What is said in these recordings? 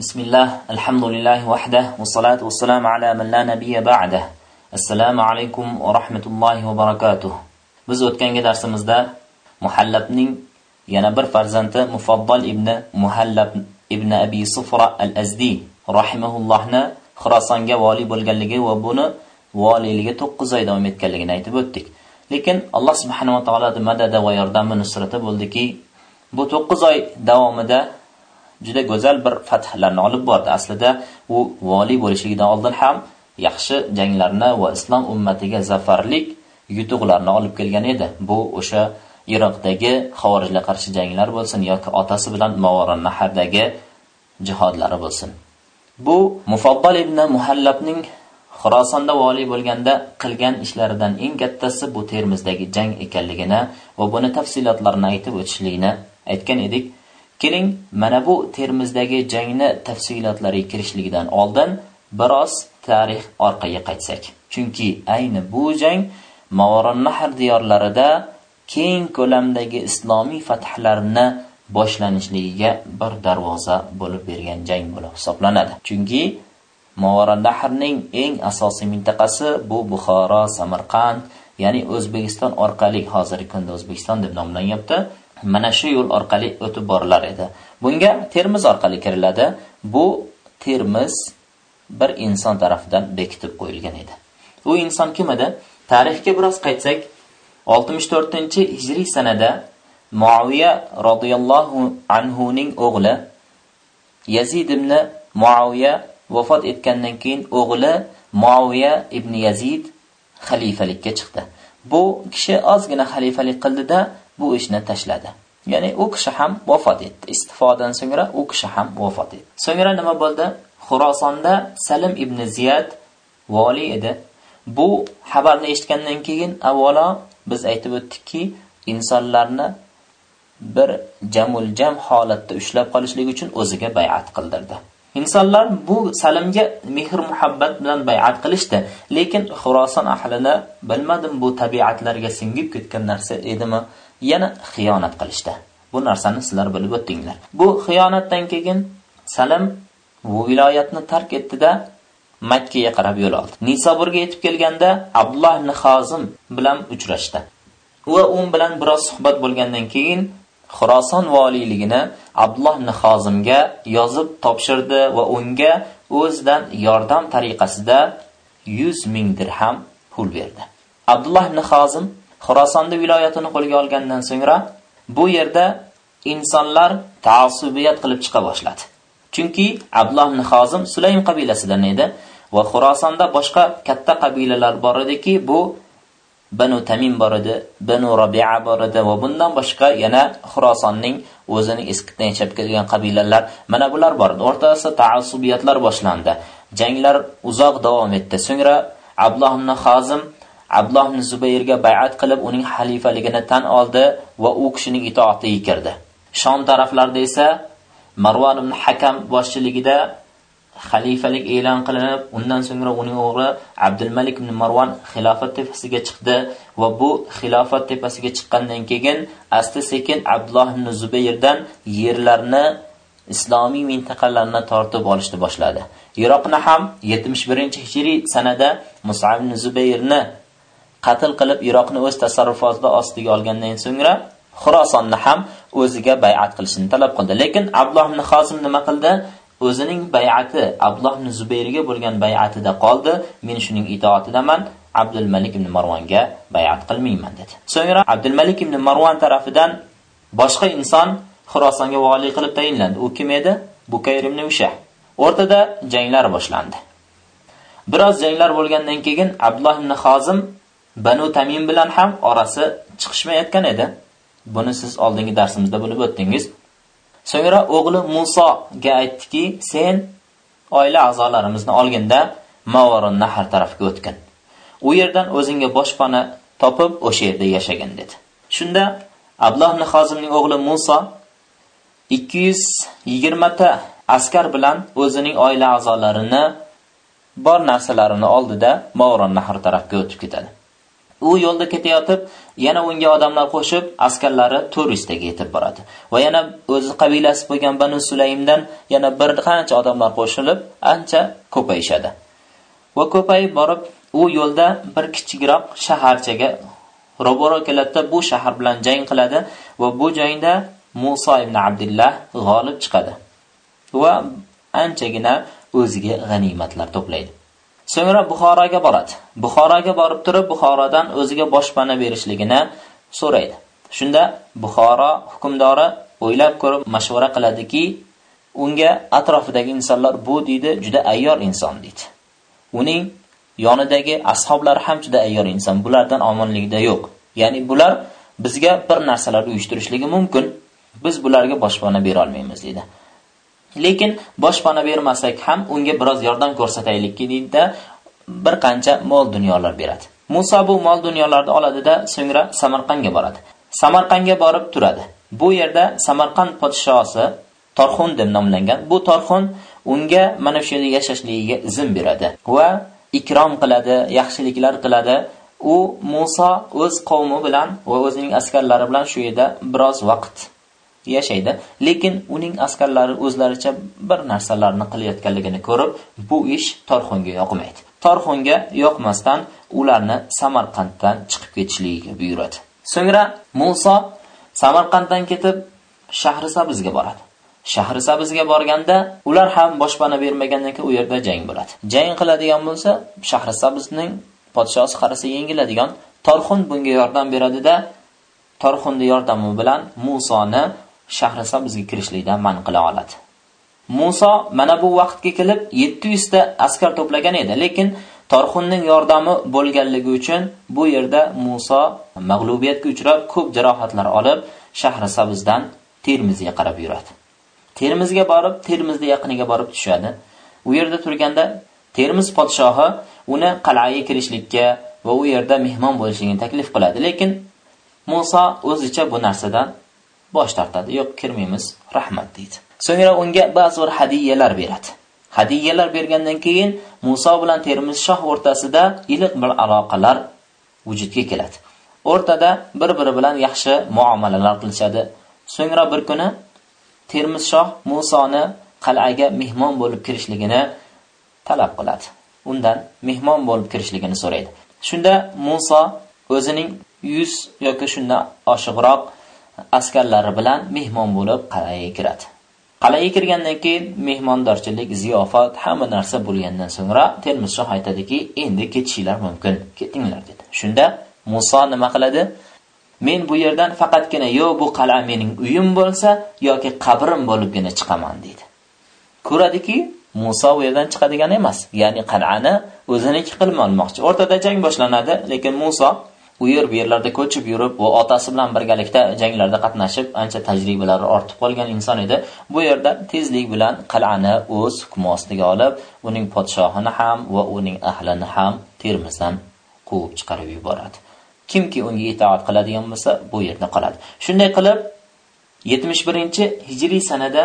بسم الله الحمد لله وحده والصلاة والسلام على من لا نبي بعده assalomu alaykum va rahmatullohi va barakatuh biz o'tgangi darsimizda muhallabning yana bir farzandi mufaddal ibn muhallab ibn abi sufra al azdi rahimahullohni xurosonga voliy bo'lganligi va buni voliyligi 9 oy davom etganligini aytib o'tdik lekin alloh subhanava taolo madada va yordami nusrati bo'ldiki bu 9 oy davomida juda go'zal bir fathlarni olib bordi. Aslida u voliy bo'lishidan oldin ham yaxshi janglarni va islom ummatiga zafarlik yutuqlarni olib kelgan edi. Bu o'sha iroqdagi xavorijlar qarshi janglar bo'lsin yoki otasi bilan mavoron nahardagi jihodlari bo'lsin. Bu mufabbal ibn muhallabning xurosonda voliy bo'lganda qilgan ishlaridan eng kattasi bu termizdagi jang ekanligini va buni tafsilotlarini aytib o'tishlikni aytgan edik. Keling mana bu termizdagi jangni tafsilotlariga kirishligidan oldin biroz tarix orqaga qaytsak. Chunki ayni bu jang Mavaronnahr diyorlarida keng ko'lamdagi islomiy fathlarni boshlanishligiga bir darvoza bo'lib bergan jang bo'lib hisoblanadi. Chunki Mavaronnahrning eng asosiy mintaqasi bu buxoro samarqand ya'ni o'zbekiston orqali hozirgi kunda o'zbekiston deb nomlanyapti mana shu yo'l orqali o'tib borilar edi. Bunga termiz orqali kiriladi. Bu termiz bir inson tarafidan bekitib qo'yilgan edi. U inson kim edi? Tarixga biroz qaytsak 64 hijriy sanada muaviya roziyallohu anhuning o'g'li yazid ibn muaviya vafot etgandan keyin o'g'li muaviya ibn yazid xalifalikka chiqdi. Bu kishi ozgina xalifalik qildida bu ishni tashladi. Ya'ni u kishi ham vafot etdi. Istifodan so'ngra u kishi ham vafot etdi. So'ngra nima bo'ldi? Xurosonda salim ibn ziyad vali edi. Bu xabarni eshitgandan keyin avvalo biz aytib o'tdikki insonlarni bir jamul jam holatda ushlab qolishlik uchun o'ziga bay'at qildirdi. Insonlar bu salimga mehr muhabbat bilan bay'at qilishdi. Lekin xuroson ahlini bilmadim bu tabiatlarga singib ketgan narsa edimi? Yana xiyonat qilishdi. Bu narsani sizlar bilib o'tdinglar. Bu xiyonatdan keyin salim bu viloyatni tark etdida makkaga qarab yo'l oldi. Nisoburga yetib kelganda abdulloh ibn hozim bilan uchrashdi. Va u bilan biroz suhbat bo'lgandan keyin xuroson voliyligini abdulloh ibn hozimga yozib topshirdi va unga o'zidan yordam tariqasida 100 ming dirham pul berdi. Abdulloh ibn hozim Xorasonda viloyatini qo'lga olgandan so'ngra bu yerda insonlar taassubiyat qilib chiqa boshladi. Chunki abdulloh ibn Xozim sulaym qabilasidan edi va Xorasonda boshqa katta qabilalar bor ediki bu banu tamim bor edi banu Rabi'a bor edi va bundan boshqa yana Xorasonning o'zini eskitdan chap kelgan qabilalar mana bular bor edi. O'rtasida taassubiyatlar boshlandi. Janglar uzoq davom etdi. So'ngra abdulloh ibn Xozim abdulloh ibn zubayrga bay'at qilib uning xalifaligini tan oldi va u kishining itoatiga kirdi. Shom taraflarida esa Marwan ibn hakam boshchiligida xalifalik e'lon qilinib undan so'ngra uning o'g'li abdulmalik ibn Marwan xilofat tepasiga chiqdi va bu xilofat tepasiga chiqqandan keyin asta sekin abdulloh ibn zubayrdan yerlarni islomiy mintaqalarni tortib olishni boshladi. Iroqni ham 71 hijriy sanada musab ibn zubayrni qatl qilib iroqni o'z tasarrufotida ostiga olgandan so'ngra xurosonni ham o'ziga bay'at qilishini talab qildi. Lekin abdulloh ibn Xosim nima qildi? O'zining bay'ati abdulloh ibn zubayrga bo'lgan bay'atida qoldi. Men shuning itoatidaman abdul malik ibn marvonga bay'at qilmayman dedi. So'ngra abdul malik ibn marvon tarafidan boshqa inson xurosonga vali qilib tayinlandi. U kim edi? Bukayr ibn Ushah. o'rtada janglar boshlandi. Biroz janglar bo'lgandan keyin abdulloh ibn Xozim banu tamim bilan ham orasi chiqishmayotgan edi. Buni siz oldingi darsimizda bilib o'tdingiz. So'ngra o'g'li musoga aytdiki sen oila a'zolarimizni olganda Mavarun nahar tarafga o'tgin. U yerdan o'zingga boshpana topib o'sha yerda yashagin dedi. Shunda abdulloh ibn hozimning o'g'li muso 220 ta askar bilan o'zining oila a'zolarini bor narsalarini oldida Mavron nahri tarafga o'tib ketadi. U yo'lda ketayotib yana unga odamlar qo'shib askarlari turistga yetib boradi va yana o'zi qabilasi bo'lgan banu sulaymdan yana bir qancha odamlar qo'shilib ancha ko'payishadi va ko'payib borib u yo'lda bir kichikroq shaharchaga ro'baro keladida bu shahar bilan jang qiladi va bu jangda Musa ibn Abdullah g'olib chiqadi va anchagina o'ziga g'animatlar to'playdi. So'ngra Buxoroga boradi. Buxoroga borib turib, Buxorodan o'ziga boshpana berishligini so'raydi. Shunda Buxoro hukmdori o'ylab ko'rib mashvara qiladiki, unga atrofidagi insonlar bu deydi juda ayyor inson deydi. Uning yonidagi ashablar ham juda ayyor inson. Bulardan omonlikda yo'q. Ya'ni bular bizga bir narsalar uyushtirishligi mumkin. Biz bularga boshpana bera olmaymiz deydi. Lekin boshpana bermasak ham unga biroz yordam ko'rsataylikki deydi bir qancha mol dunyolar beradi. Musa bu mol dunyolarni oladida so'ngra Samarqandga boradi. Samarqandga borib turadi. Bu yerda Samarqand podshosi Torxun deb nomlangan. Bu Torxun unga mana shu yerda yashashligiga izn beradi va ikrom qiladi, yaxshiliklar qiladi. U Musa o'z qavmi bilan va o'zining askarlari bilan shu yerda biroz vaqt yashaydi, lekin uning askarlari o'zlaricha bir narsalarni qilayotganligini ko'rib, bu ish Torxonga yoqmaydi. Torxonga yoqmasdan ularni Samarqanddan chiqib ketishligiga buyuradi. So'ngra muso Samarqanddan ketib Shahrisabzga boradi. Shahrisabzga borganda ular ham boshpana bermagandan keyin u yerda jang bo'ladi. Jang qiladigan bo'lsa, Shahrisabzning podshosi qarasa yengiladigan torxun bunga yordam beradida torxunni yordami bilan Musoni Shahrisabzga kirishlikdan man qila oladi. Musa mana bu vaqtga kelib 700 ta askar to'plagan edi, lekin Torxunning yordami bo'lganligi uchun bu yerda Musa mag'lubiyatga uchrab, ko'p jarohatlar olib, Shahrisabzdan Termizga qarab yuradi. Termizga borib, Termizda yaqiniga borib tushadi. U yerda turganda Termiz podshohi uni qal'aga kirishlikka va u yerda mehmon bo'lishligini taklif qiladi, lekin Musa o'zicha bu narsadan bosh tortadi. Yo'q, kirmaymiz, rahmat deydi. So'ngra unga ba'zi bir hadiyalar beradi. Hadiyalar bergandan keyin Musa bilan Termiz shoh o'rtasida iliq bir aloqalar vujudga keladi. O'rtada bir-biri bilan yaxshi muomalalar qilishadi. So'ngra bir kuni Termiz shoh Musoni qal'aga mehmon bo'lib kirishligini talab qiladi. Undan mehmon bo'lib kirishligini so'raydi. Shunda Musa o'zining 100 yoki shundan oshiqroq askarlari bilan mehmon bo'lib qal'aga kiradi. Qal'aga kirgandan keyin mehmondorchilik, ziyofat, hamma narsa bo'lgandan so'ngra Termiz shoh aytadiki, endi ketishinglar mumkin, ketinglar dedi. Shunda Musa nima qiladi? Men bu yerdan faqatgina yo bu qal'a mening uyim bo'lsa yoki qabrim bo'libgina chiqaman dedi. Ko'radiki, Musa u yerdan chiqadigan emas. Ya'ni qal'ani o'ziniki qilib olmoqchi. O'rtada jang boshlanadi, lekin Musa u yer bu yerlarda ko'chib yurib va otasi bilan birgalikda janglarda qatnashib ancha tajribalari ortib qolgan inson edi. Bu yerda tezlik bilan qal'ani o'z hukmi ostiga olib, uning podshohini ham va uning ahlini ham Termizdan quvib chiqarib yuboradi. Kimki unga itoat qiladigan bo'lsa, bu yerda qoladi. Shunday qilib 71-hijriy sanada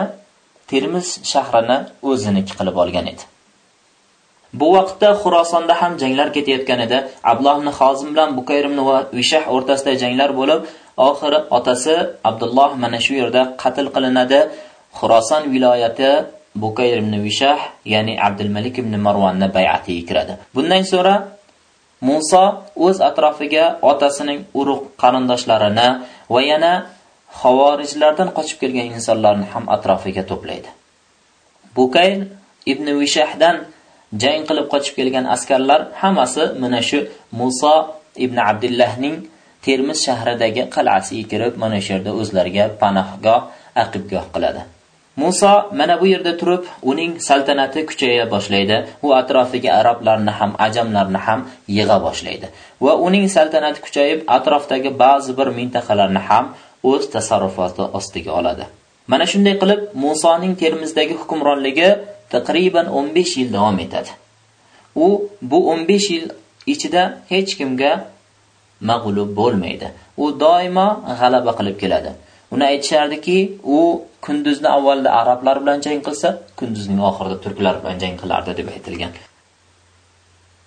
Termiz shahrini o'ziniki qilib olgan edi. Bu vaqtda Xurosonda ham janglar ketayotgan edi. Abdulloh ibn Xozim bilan Bukayr ibn Vishah o'rtasida janglar bo'lib, oxiri otasi Abdulloh mana shu yerda qatl qilinadi. Xuroson viloyati Bukayr ibn Vishah, ya'ni Abdul Malik ibn Marvonni bay'atiga kiradi. Bundan so'ra Musa o'z atrofiga otasining urug' qarindoshlarini va yana xavorijlardan qochib kelgan insonlarni ham atrofiga to'playdi. Bukayr ibn Vishahdan jang qilib qochib kelgan askarlar hammasi mana shu Musa ibn Abdullahning Termiz shahridagi qal'asiga kirib, mana shu yerda o'zlariga panohgoh, aqibgoh qiladi. Musa mana bu yerda turib, uning saltanati kuchaya boshlaydi. U atrofiga arablarni ham, ajamlarni ham yig'a boshlaydi. Va uning saltanati kuchayib, atrofdagi ba'zi bir mintaqalarni ham o'z tasarrufoti ostiga oladi. Mana shunday qilib, Musoning Termizdagi hukmronligi taqriban 15 yil davom etadi. U bu 15 yil ichida hech kimga mag'lub bo'lmaydi. U doimo g'alaba qilib keladi. Uni aytishardiki, u kunduzni avvalda arablar bilan jang qilsa, kunduzning oxirida turklar bilan jang qilardi deb aytilgan.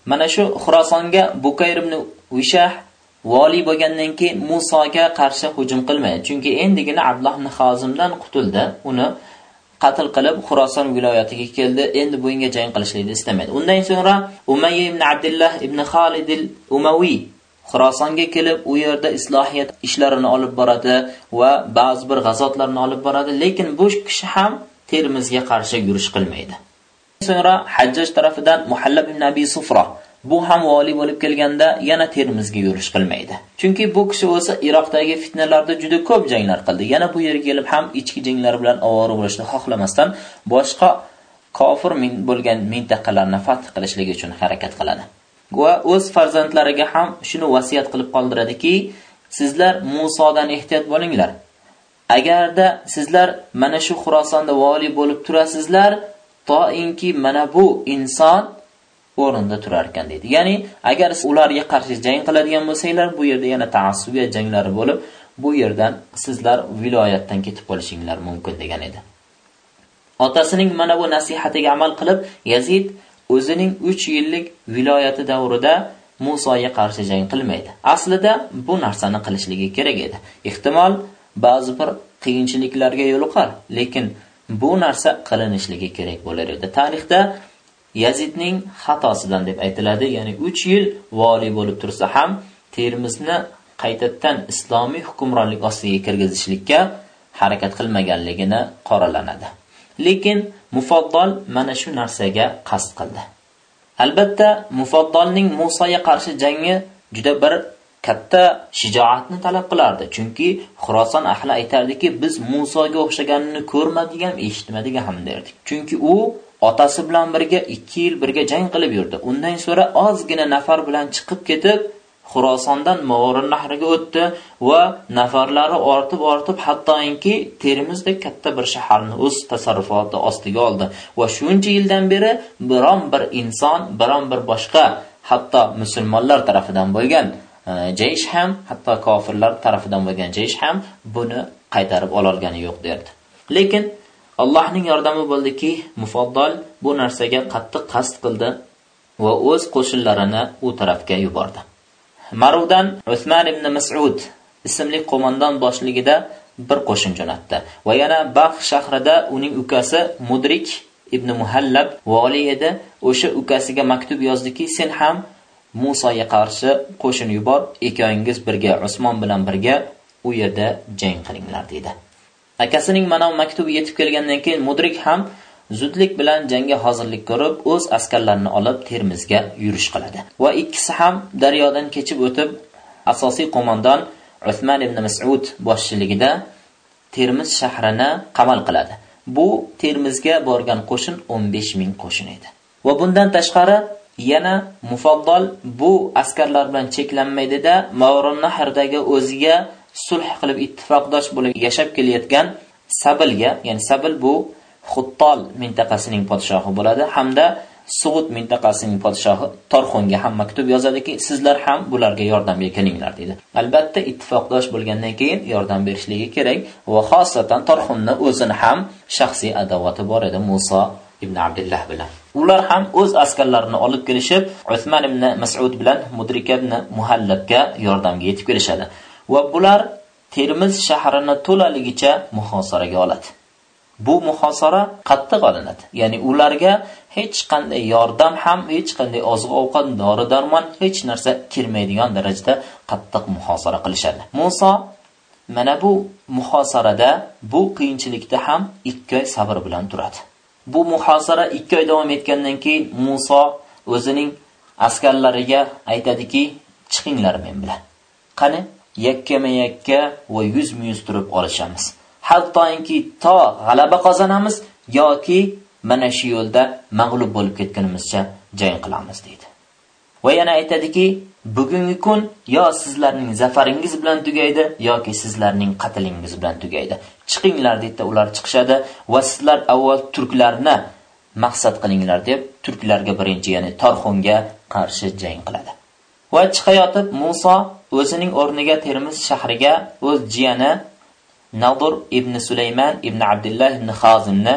Mana shu Xurosonga Bukayr ibn Vishah vali bo'lgandan keyin Musoga qarshi hujum qilmaydi. Chunki endigina Abdulloh ibn Xozimdan qutuldi. Uni qatl qilib Xuroson viloyatiga keldi. Endi bunga jang qilishlikni istamaydi. Undan so'ngra Umayya ibn Abdullah ibn Khalid al-Umawi Xurosonga kelib, u yerda islohiyat ishlarini olib boradi va ba'zi bir g'azotlarni olib boradi, lekin bu kishi ham Termizga qarshi yurish qilmaydi. So'ngra Hajjaj tarafidan Muhallab ibn Abi Sufra bu ham vali bo'lib kelganda yana Termizga yurish qilmaydi. Chunki bu kishi o'zi Iroqdagi fitnalarda juda ko'p janglar qildi. Yana bu yerga kelib ham ichki janglar bilan ovora bo'lishni xohlamasdan boshqa kofir min bo'lgan mintaqalarni fath qilishlik uchun harakat qiladi. Va o'z farzandlariga ham shuni vasiyat qilib qoldiradiki, sizlar Musodan ehtiyot bo'linglar. Agarda sizlar mana shu Xurosonda vali bo'lib turasizlar, toinki mana bu inson o'rinda turar ekan deydi. Ya'ni agar ularga qarshi jang qiladigan bo'lsanglar, bu yerda yana ta'assubiyat janglari bo'lib, bu yerdan sizlar viloyatdan ketib qolishinglar mumkin degan edi. Otasining mana bu nasihatiga amal qilib, Yazid o'zining 3 yillik viloyati davrida Musoga qarshi jang qilmaydi. Aslida bu narsani qilishligi kerak edi. Ehtimol ba'zi bir qiyinchiliklarga yo'liqar, lekin bu narsa qilinishligi kerak bo'lar edi. Tarixda Yazidning xatosidan deb aytiladi, ya'ni 3 yil vali bo'lib tursa ham Termizni qaytadan islomiy hukmronlik ostiga kirgizishlikka harakat qilmaganligini qoralanadi. Lekin Mufaddal mana shu narsaga qasd qildi. Albatta, Mufaddalning Musoga qarshi jangi juda bir katta shijoatni talab qilardi. Chunki Xuroson ahli aytardiki, biz Musoga o'xshaganini ko'rmadik ham, eshitmadik ham derdik. Chunki u otasi bilan birga 2 yil birga jang qilib yurdi. Undan so'ra ozgina nafar bilan chiqib ketib, Xurosondan Movarin nahriga o'tdi va nafarlari ortib ortib hattoki Termizdek katta bir shaharni o'z tasarrufoti ostiga oldi va shuncha yildan beri biron bir inson, biron bir boshqa hatto musulmonlar tarafidan bo'lgan e, jaysh ham, hatto kofirlar tarafidan bo'lgan jaysh ham buni qaytarib ololgani yo'q derdi. Lekin Allohning yordami bo'ldiki, Mufaddal bu narsaga qattiq qasd qildi va o'z qo'shinlarini u tarafga yubordi. Marudan Usman ibn Mas'ud ismli qo'mondan boshligida bir qo'shin jo'natdi va yana Bax shahrida uning ukasi Mudrik ibn Muhallab vali edi. O'sha ukasiga maktub yozdiki, sen ham Musoga qarshi qo'shin yubor, ikkingiz birga Usmon bilan birga u yerda jang qilinglar dedi. Akasining mana maktubi yetib kelgandan keyin Mudrik ham zudlik bilan jangga hozirlik ko'rib, o'z askarlarini olib Termizga yurish qiladi. Va ikkisi ham daryodan kechib o'tib, asosiy qo'mondon Usman ibn Mas'ud boshchiligida Termiz shahrini qamal qiladi. Bu Termizga borgan qo'shin 15 ming qo'shin edi. Va bundan tashqari yana Mufaddal bu askarlar bilan cheklanmaydida, Mavron nahrdagi o'ziga sulh qilib ittifoqdosh bo'lib yashab kelayotgan Sabilga, ya'ni Sabil bu Xuttol mintaqasining podshohi bo'ladi hamda Sug'ut mintaqasining podshohi Torxonga ham maktub yozadiki, sizlar ham bularga yordamga kelinglar dedi. Albatta ittifoqdosh bo'lgandan keyin yordam berishligi kerak va xosatan Torxonni o'zini ham shaxsiy adovati bor edi Musa ibn Abdullah bilan. Ular ham o'z askarlarini olib kelishib, Usman ibn Mas'ud bilan Mudrika ibn Muhallabga yordamga yetib kelishadi. Va ular Termiz shahrini to'laligicha muhosaraga oladi. Bu muhosara qattiq olinadi. Ya'ni ularga hech qanday yordam ham, hech qanday oziq-ovqat, dori-darmon, hech narsa kirmaydigan darajada qattiq muhosara qilishadi. Musa mana bu muhosarada, bu qiyinchilikda ham 2 oy sabr bilan turadi. Bu muhosara 2 oy davom etgandan keyin Musa o'zining askarlariga aytadiki, chiqinglar men bilan. Qani, yakkama-yakka va yuz-muyuz turib olishamiz. hattoki to g'alaba qozonamiz yoki mana shu yo'lda mag'lub bo'lib ketgunimizcha jang qilamiz deydi. Va yana aytadiki, bugungi kun yo sizlarning zafaringiz bilan tugaydi yoki sizlarning qatlingiz bilan tugaydi. Chiqinglar deydi ular chiqishadi va sizlar avval turklarni maqsad qilinglar deb turklarga birinchi ya'ni Tarxonga qarshi jang qiladi. Va chiqayotib Musa o'zining o'rniga Termiz shahriga o'z jiyani Nadur ibn Sulayman ibn Abdullah ibn Xozimni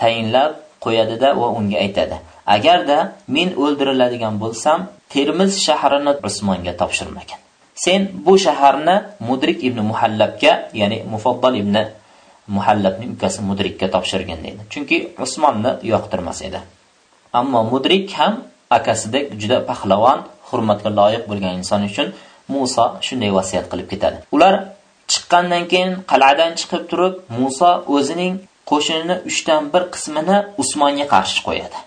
tayinlab qo'yadida va unga aytadi: "Agarda men o'ldiriladigan bo'lsam, Termiz shahrini Usmonga topshirmagan. sen bu shaharni mudrik ibn muhallabga ya'ni mufaddal ibn muhallabning ukasi mudrikka topshirgin dedi. chunki usmonni yoqtirmas edi ammo mudrik ham akasidek juda pahlavon hurmatga loyiq bo'lgan inson uchun Musa shunday vasiyat qilib ketadi ular chiqqandan keyin qal'adan chiqib turib Musa o'zining qo'shinini 3 dan 1 qismini Usmonga qarshi qo'yadi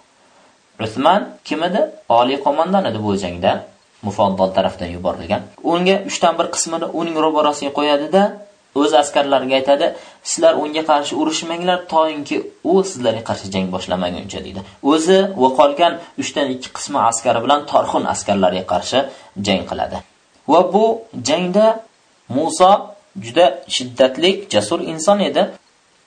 Usmon kim edi? Oliy qo'mondon edi bu jangda. Mufaddal tarafdan yuborilgan. Unga 3 dan 1 qismini uning ro'barasiga qo'yadi-da, o'z askarlariga aytadi, sizlar unga qarshi urushmanglar toinki u sizlarga qarshi jang boshlamaguncha deydi. O'zi va qolgan 3 dan 2 qismi askari bilan Torxun askarlariga qarshi jang qiladi. Va bu jangda Musa juda shiddatli, jasur inson edi.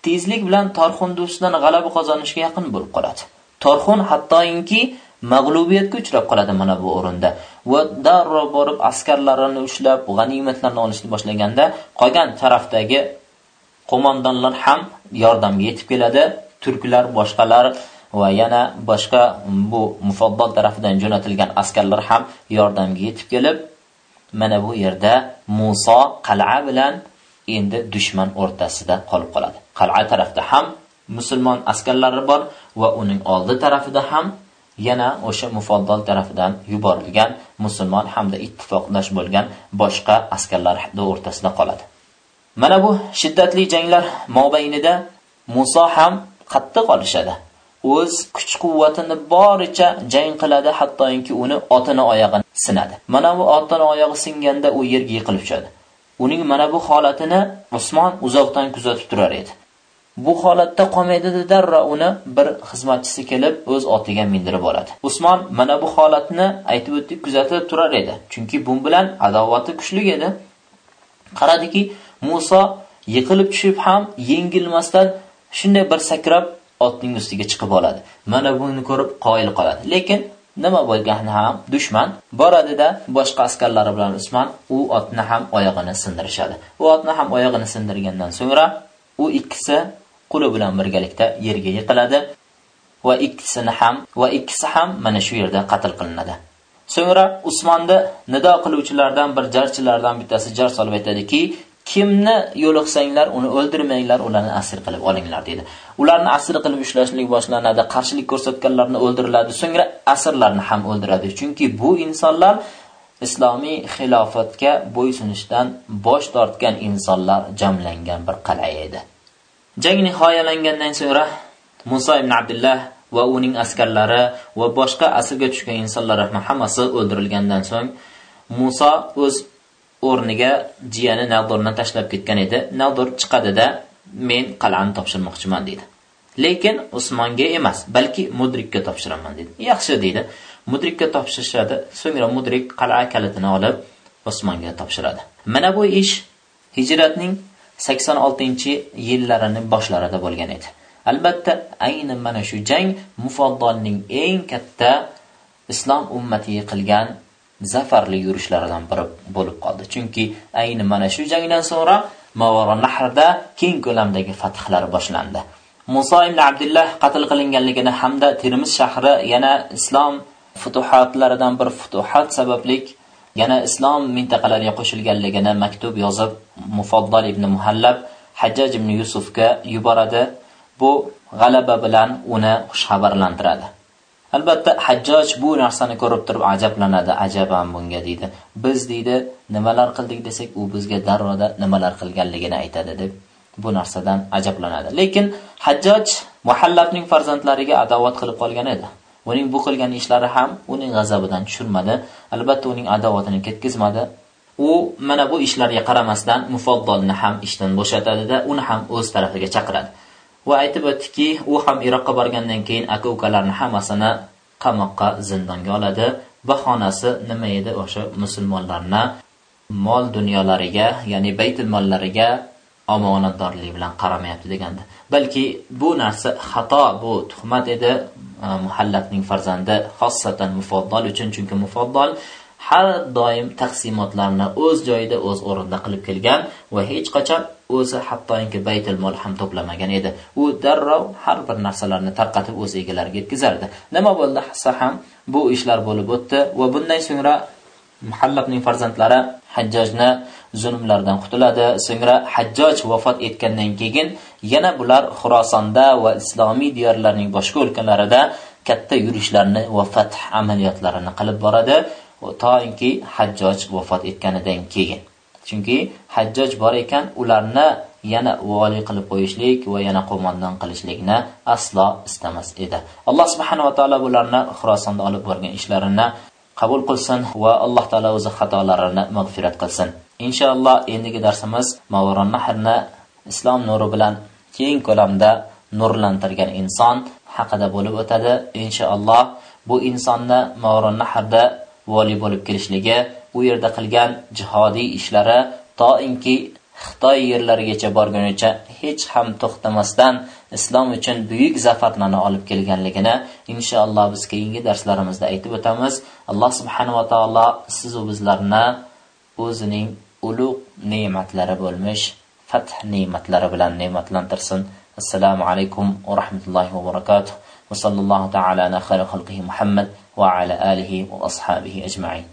Tezlik bilan Tarxun do'stidan g'alaba qozonishga yaqin bo'lib qoladi. Tarxun hattoinki mag'lubiyatga uchrab qoladi mana bu o'rinda va darrov borib askarlarini ushlab g'animatlarni olishni boshlaganda qolgan tarafdagi qo'mondonlar ham yordamga yetib keladi turklar boshqalar va yana boshqa bu mufaddal tarafidan jo'natilgan askarlar ham yordamga yetib kelib mana bu yerda Musa qal'a bilan endi dushman o'rtasida qolib qoladi qal'a tarafda ham musulmon askarlari bor va uning oldi tarafida ham yana o'sha mufaddal tarafidan yuborilgan musulmon hamda ittifoqdosh bo'lgan boshqa askarlar o'rtasida qoladi. Mana bu shiddatli janglar mobaynida Musa ham qattiq olishadi. O'z kuch-quvvatini boricha jang qiladi, hattoki uni otini oyog'ini sinadi. Mana bu otini oyog'i singanda u yerga yiqilib tushadi. Uning mana bu holatini Usmon uzoqdan kuzatib turar edi. Bu holatda qolmaydida darra uni bir xizmatchisi kelib o'z otiga mindirib oladi. Usmon mana bu holatni aytib o'tdik, kuzatib turar edi. Chunki bu bilan adovati kuchli edi. Qaradiki, Musa yiqilib tushib ham yengilmasdan shunday bir sakrab otning ustiga chiqib oladi. Mana buni ko'rib qoyil qoladi. Lekin nima bo'lgani ham dushman boradida boshqa askarlari bilan Usmon u otni ham oyog'ini sindirishadi. U otni ham oyog'ini sindirgandan so'ngra u ikkisi quli bilan birgalikda yerga yiqiladi va ikkisini ham va ikkisi ham mana shu yerda qatl qilinadi. So'ngra Usmonni nido qiluvchilardan bir jarchilardan bittasi jar solib aytadiki, kimni yo'liqsanglar uni o'ldirmanglar, ularni asir qilib olinglar dedi. Ularni asir qilib ushlashlik boshlanadi, qarshilik ko'rsatganlarni o'ldiriladi, so'ngra asirlarni ham o'ldiradi. Chunki bu insonlar islomiy xilofatga bo'ysunishdan bosh tortgan insonlar jamlangan bir qal'a edi. Jang nihoyalangandan so'ngra Musa ibn Abdullah va uning askarlari va boshqa asirga tushgan insonlar hammasi o'ldirilgandan so'ng Musa o'z o'rniga jiyani Nagdurni tashlab ketgan edi. Navdor chiqadida men qal'ani topshirmoqchiman dedi. Lekin Usmonga emas, balki Mudrikka topshiraman dedi. Yaxshi dedi. Mudrikka topshirishadi. So'ngra Mudrik qal'a kalitini olib Usmonga topshiradi. Mana bu ish hijratning 86-yillarini boshlarida bo'lgan edi. Albatta, ayni mana shu jang mufaddalning eng katta islom ummatiga qilgan zafarli yurishlaridan biri bo'lib qoldi. Chunki ayni mana shu jangdan so'ngra Mavara Nahrda keng ko'lamdagi fathlar boshlandi. Musa ibn Abdullah qatl qilinganligini hamda Termiz shahri yana islom futuhatlaridan bir futuhat sabablik yana islom mintaqalariga qo'shilganligini maktub yozib Mufaddal ibn Muhallab Hajjaj ibn Yusufga yuboradi. Bu g'alaba bilan uni xushxabarlantiradi. Albatta Hajjaj bu narsani ko'rib turib ajablanadi. ajabam bunga deydi. Biz deydi, nimalar qildik desak, u bizga darroda nimalar qilganligini aytadi deb bu narsadan ajablanadi. Lekin Hajjaj Muhallabning farzandlariga adovat qilib qolgan edi. Uning bu qilgan ishlari ham uning g'azabidan tushirmadi. Albatta uning adovatini ketkizmadi. U mana bu ishlarga qaramasdan mufaddolni ham ishdan bo'shatadi-da, uni ham o'z tarafiga chaqiradi. Va aytib o'tdiki, u ham Iroqqa borgandan keyin aka-ukalarni hammasini qamoqqa zindonga oladi. Bahonasi nima edi? O'sha musulmonlarni mol dunyolariga, ya'ni baytul mollariga omonatdorlik bilan qaramayapti degandi. Balki bu narsa xato, bu tuhmat edi e, muhallatning farzandi, xossatan mufaddal uchun, chunki mufaddal har doim taqsimotlarni o'z joyida, o'z o'rinda qilib kelgan va hech qachon o'zi hattoki baytul mol ham to'plamagan edi. U darrov har bir narsalarni tarqatib o'z egalariga yetkazardi. Nima bo'ldi? Hassa ham bu ishlar bo'lib o'tdi va bundan so'ngra muhallabning farzandlari hajjojni zulmlardan qutuladi so'ngra hajjoj vafot etgandan keyin yana bular xurosonda va islomiy diyorlarning boshqa o'lkalarida katta yurishlarni va fath amaliyotlarini qilib boradi toinki hajjoj vafot etganidan keyin chunki hajjoj bor ekan ularni yana vali qilib qo'yishlik va yana qo'mondan qilishlikni aslo istamas edi. Alloh subhanahu va taolo ularni Xorasonda olib borgan ishlarini qabul qilsin va alloh taolo o'zi xatolarini mag'firat qilsin. Inshaalloh endigi darsimiz mavoron nahrni islom nuri bilan keng ko'lamda nurlantirgan inson haqida bo'lib o'tadi. Inshaalloh bu insonni mavoron nahrda vali bo'lib kelishligi u yerda qilgan jihodiy ishlari toinki Xitoy yerlarigacha borgunicha hech ham to'xtamasdan islom uchun buyuk zafarlarni olib kelganligini inshaalloh biz keyingi darslarimizda aytib o'tamiz. Alloh subhanahu va taolo siz va bizlarni o'zining ulug' ne'matlari bo'lmish fath ne'matlari bilan ne'matlantirsin. Assalomu alaykum va rahmatullohi va barakatuh. Va sallallohu taala ala xayri xalqihi Muhammad va ala alihi va ashabihi ajma'in.